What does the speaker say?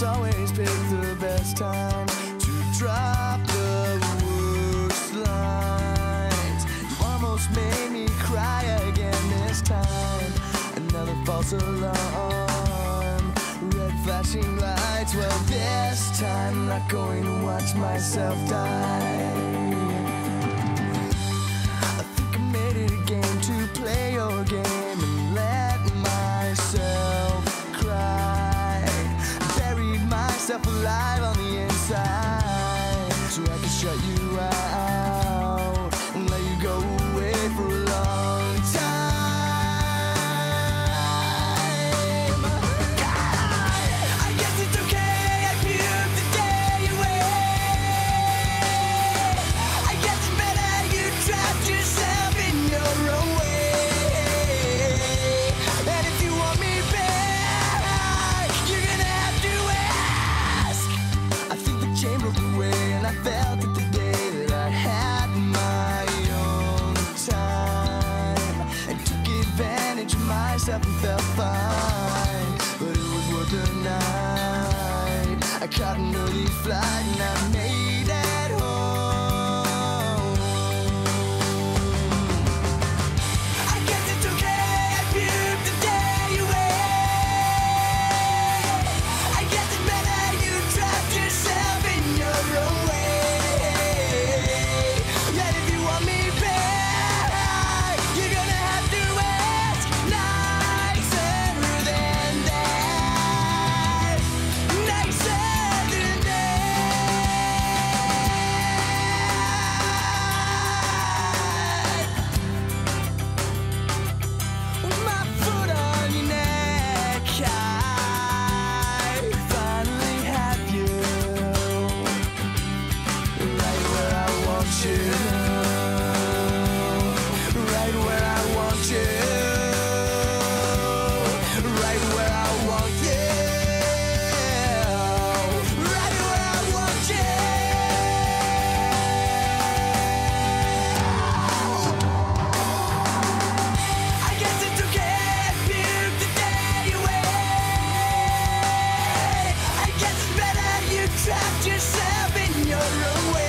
must always pick the best time to drop the worst lines. You almost made me cry again this time. Another false alarm, red flashing lights. Well, this time I'm not going to watch myself die. You out myself felt fine. But it was worth the night. I caught an early flight and I made trapped yourself in your own way.